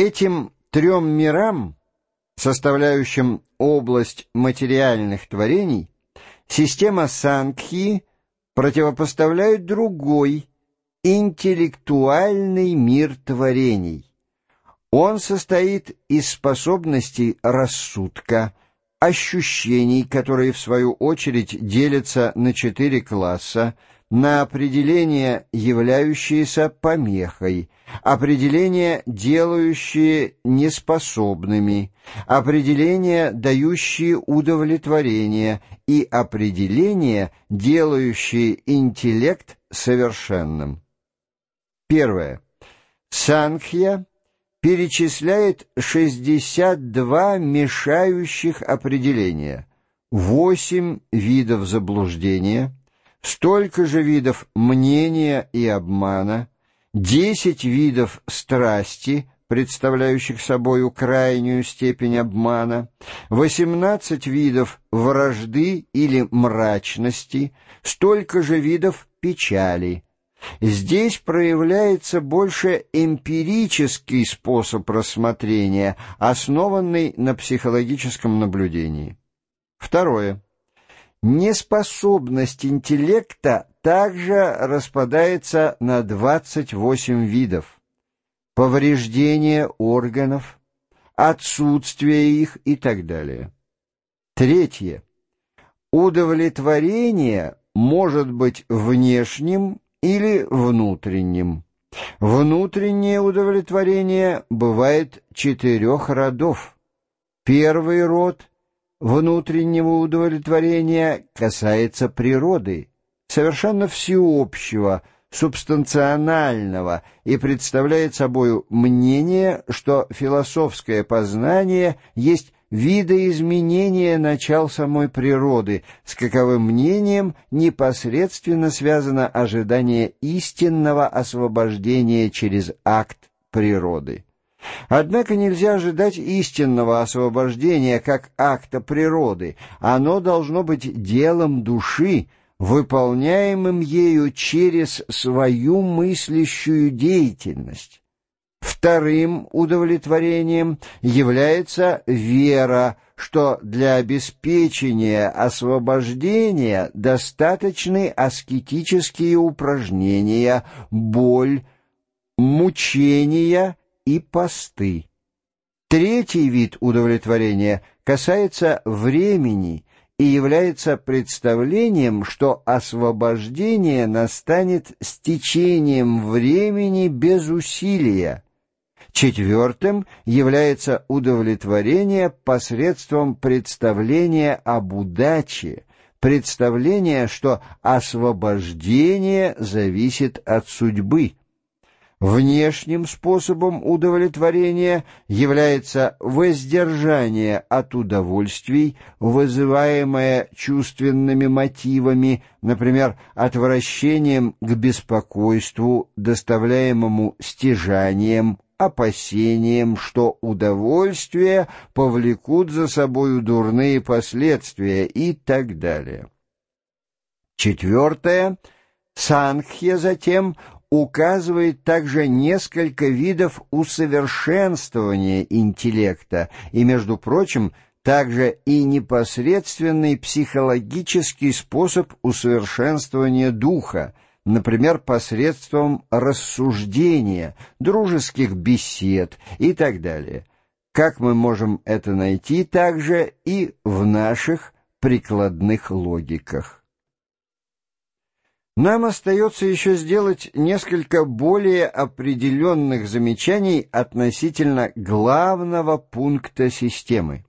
Этим трем мирам, составляющим область материальных творений, система Сангхи противопоставляет другой, интеллектуальный мир творений. Он состоит из способностей рассудка, ощущений, которые в свою очередь делятся на четыре класса, на определение, являющиеся помехой, определение, делающие неспособными, определение, дающие удовлетворение и определение, делающие интеллект совершенным. Первое. Санхья перечисляет 62 мешающих определения, 8 видов заблуждения, столько же видов мнения и обмана, 10 видов страсти, представляющих собою крайнюю степень обмана, 18 видов вражды или мрачности, столько же видов печали, Здесь проявляется больше эмпирический способ рассмотрения, основанный на психологическом наблюдении. Второе. Неспособность интеллекта также распадается на 28 видов. Повреждение органов, отсутствие их и так далее. Третье. Удовлетворение может быть внешним или внутренним. Внутреннее удовлетворение бывает четырех родов. Первый род внутреннего удовлетворения касается природы, совершенно всеобщего, субстанционального и представляет собой мнение, что философское познание есть видоизменение начал самой природы, с каковым мнением непосредственно связано ожидание истинного освобождения через акт природы. Однако нельзя ожидать истинного освобождения как акта природы, оно должно быть делом души, выполняемым ею через свою мыслящую деятельность. Вторым удовлетворением является вера, что для обеспечения освобождения достаточны аскетические упражнения, боль, мучения и посты. Третий вид удовлетворения касается времени и является представлением, что освобождение настанет с течением времени без усилия, Четвертым является удовлетворение посредством представления об удаче, представление, что освобождение зависит от судьбы. Внешним способом удовлетворения является воздержание от удовольствий, вызываемое чувственными мотивами, например, отвращением к беспокойству, доставляемому стяжанием, опасением, что удовольствия повлекут за собою дурные последствия и так далее. Четвертое. Санхья затем указывает также несколько видов усовершенствования интеллекта и, между прочим, также и непосредственный психологический способ усовершенствования духа – например, посредством рассуждения, дружеских бесед и так далее. Как мы можем это найти также и в наших прикладных логиках. Нам остается еще сделать несколько более определенных замечаний относительно главного пункта системы.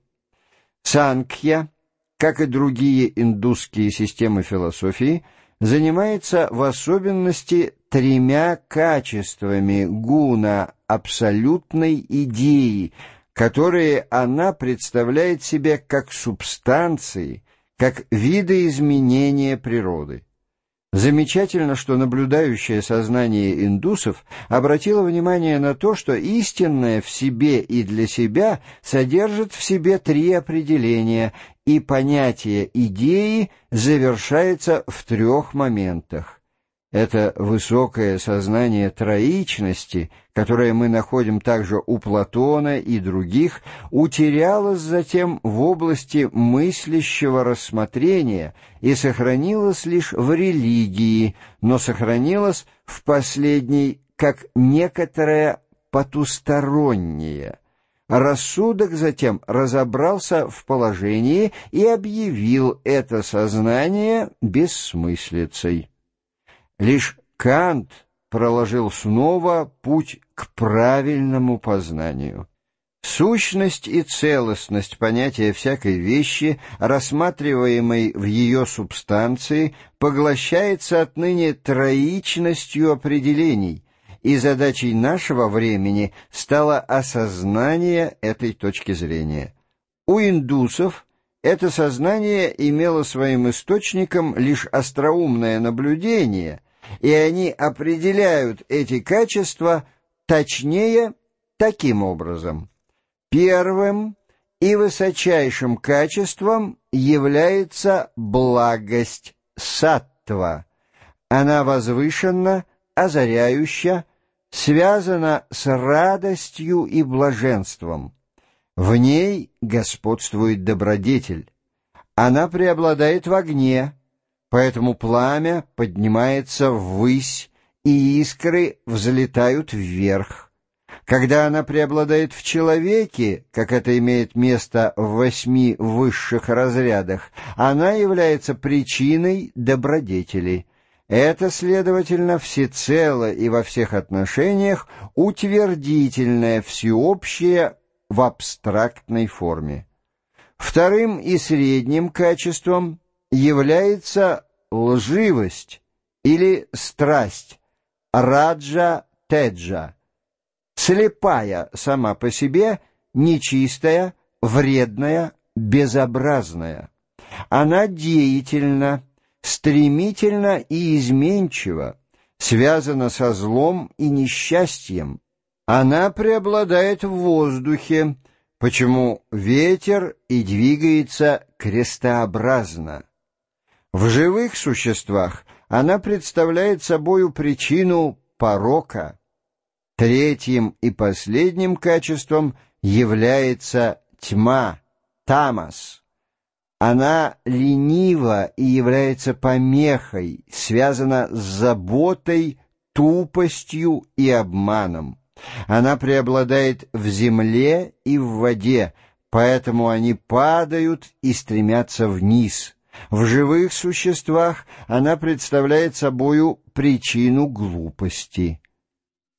Санкхья, как и другие индусские системы философии, занимается в особенности тремя качествами гуна абсолютной идеи, которые она представляет себе как субстанции, как видоизменения природы. Замечательно, что наблюдающее сознание индусов обратило внимание на то, что истинное в себе и для себя содержит в себе три определения, и понятие идеи завершается в трех моментах. Это высокое сознание троичности, которое мы находим также у Платона и других, утерялось затем в области мыслящего рассмотрения и сохранилось лишь в религии, но сохранилось в последней как некоторое потустороннее. Рассудок затем разобрался в положении и объявил это сознание бессмыслицей. Лишь Кант проложил снова путь к правильному познанию. Сущность и целостность понятия всякой вещи, рассматриваемой в ее субстанции, поглощается отныне троичностью определений, и задачей нашего времени стало осознание этой точки зрения. У индусов это сознание имело своим источником лишь остроумное наблюдение – и они определяют эти качества точнее таким образом. Первым и высочайшим качеством является благость саттва. Она возвышенна, озаряющая, связана с радостью и блаженством. В ней господствует добродетель. Она преобладает в огне, Поэтому пламя поднимается ввысь, и искры взлетают вверх. Когда она преобладает в человеке, как это имеет место в восьми высших разрядах, она является причиной добродетели. Это, следовательно, всецело и во всех отношениях утвердительное, всеобщее в абстрактной форме. Вторым и средним качеством является лживость или страсть, раджа-теджа, слепая сама по себе, нечистая, вредная, безобразная. Она деятельна, стремительна и изменчива, связана со злом и несчастьем. Она преобладает в воздухе, почему ветер и двигается крестообразно. В живых существах она представляет собою причину порока. Третьим и последним качеством является тьма, тамас. Она ленива и является помехой, связана с заботой, тупостью и обманом. Она преобладает в земле и в воде, поэтому они падают и стремятся вниз. В живых существах она представляет собою причину глупости.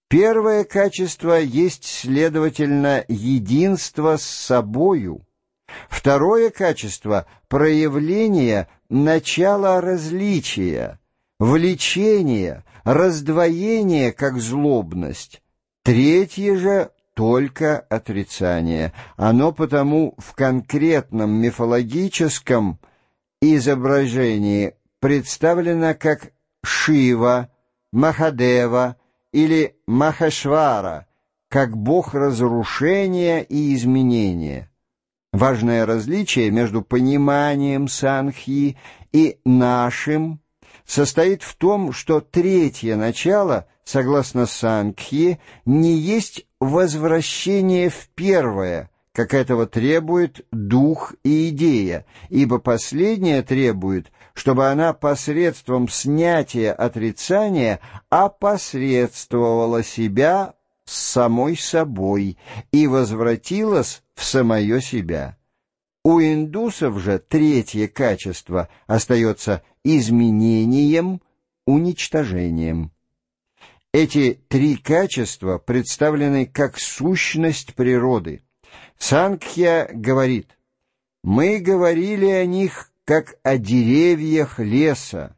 Первое качество есть, следовательно, единство с собою. Второе качество — проявление начала различия, влечения, раздвоения как злобность. Третье же — только отрицание. Оно потому в конкретном мифологическом — изображении представлена как Шива, Махадева или Махашвара, как бог разрушения и изменения. Важное различие между пониманием Санхи и нашим состоит в том, что третье начало, согласно Санхи, не есть возвращение в первое – как этого требует дух и идея, ибо последняя требует, чтобы она посредством снятия отрицания опосредствовала себя с самой собой и возвратилась в самое себя. У индусов же третье качество остается изменением, уничтожением. Эти три качества представлены как сущность природы. Санкхья говорит, «Мы говорили о них, как о деревьях леса.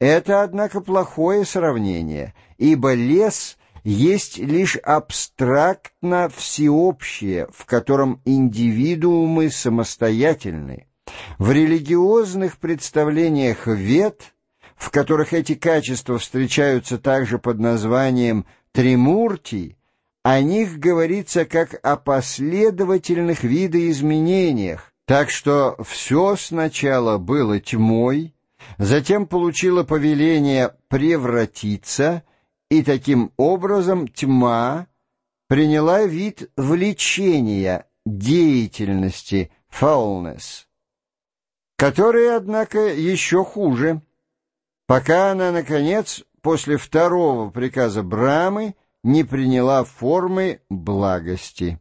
Это, однако, плохое сравнение, ибо лес есть лишь абстрактно всеобщее, в котором индивидуумы самостоятельны. В религиозных представлениях вет, в которых эти качества встречаются также под названием «тримурти», о них говорится как о последовательных видоизменениях, так что все сначала было тьмой, затем получила повеление превратиться, и таким образом тьма приняла вид влечения, деятельности, foulness, которая, однако, еще хуже, пока она, наконец, после второго приказа Брамы не приняла формы благости.